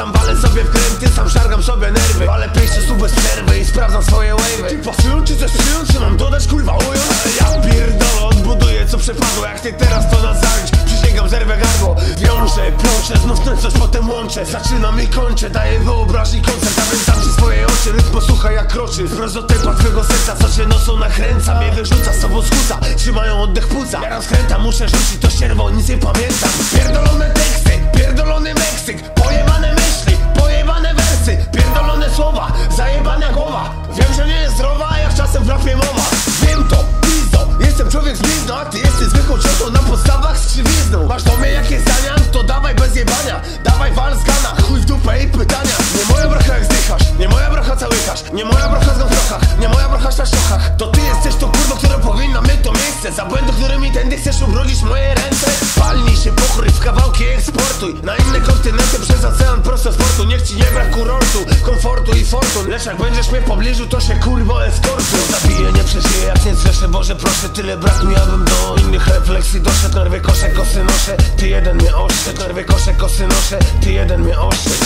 Sam walę sobie wkręty, sam szargam sobie nerwy. Ale pięściu słów bez przerwy i sprawdzam swoje wave'y. Ty pasują czy zestują, czy mam dodać kurwa ująć? Ale ja pierdolę, odbuduję co przepadło. Jak ty teraz to nas zająć, przysięgam zerwę gardło. Wiążę, plączę, znów ten coś potem łączę. Zaczynam i kończę, daję wyobraźni posłuchaj jak kroczy Wprost do tempa twego serca, co cię nocą nakręca Mnie wyrzuca, z sobą skłóca, trzymają oddech płuca. Ja rozkrętam, muszę rzucić to sierwo, nic nie pamiętam. Pierdolone teksty, pierdolony Meksyk Pojebane myśli, pojebane wersy. Pierdolone słowa, zajebana głowa. Wiem, że nie jest zdrowa, jak czasem w rapie mowa. Wiem to, pizdo, jestem człowiek z blizną A ty jesteś zwykłą ciotą na podstawach z krzywizną Masz do mnie jakieś zdania? Za błędy, którymi tędy chcesz ubrudzić moje ręce? Palnij się pokryj w kawałki eksportuj Na inne kontynenty przez ocean prosto sportu Niech ci nie brak kurortu, komfortu i fortun Lecz jak będziesz mnie w pobliżu, to się kurwo eskortu. Zabiję, nie przeżyję, jak nie zrzeszę Boże proszę, tyle brak mi, abym do innych refleksji doszedł. Nerwy kosze, kosy noszę, ty jeden mnie oszczędź Nerwy kosze, kosy noszę, ty jeden mnie oszczędź